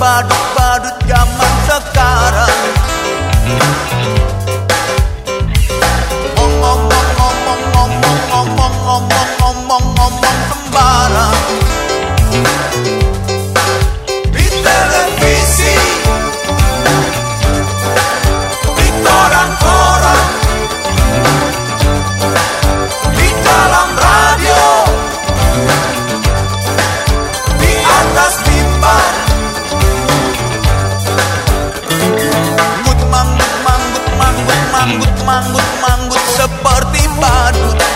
பாடுப்பா manggut-manggut seperti badut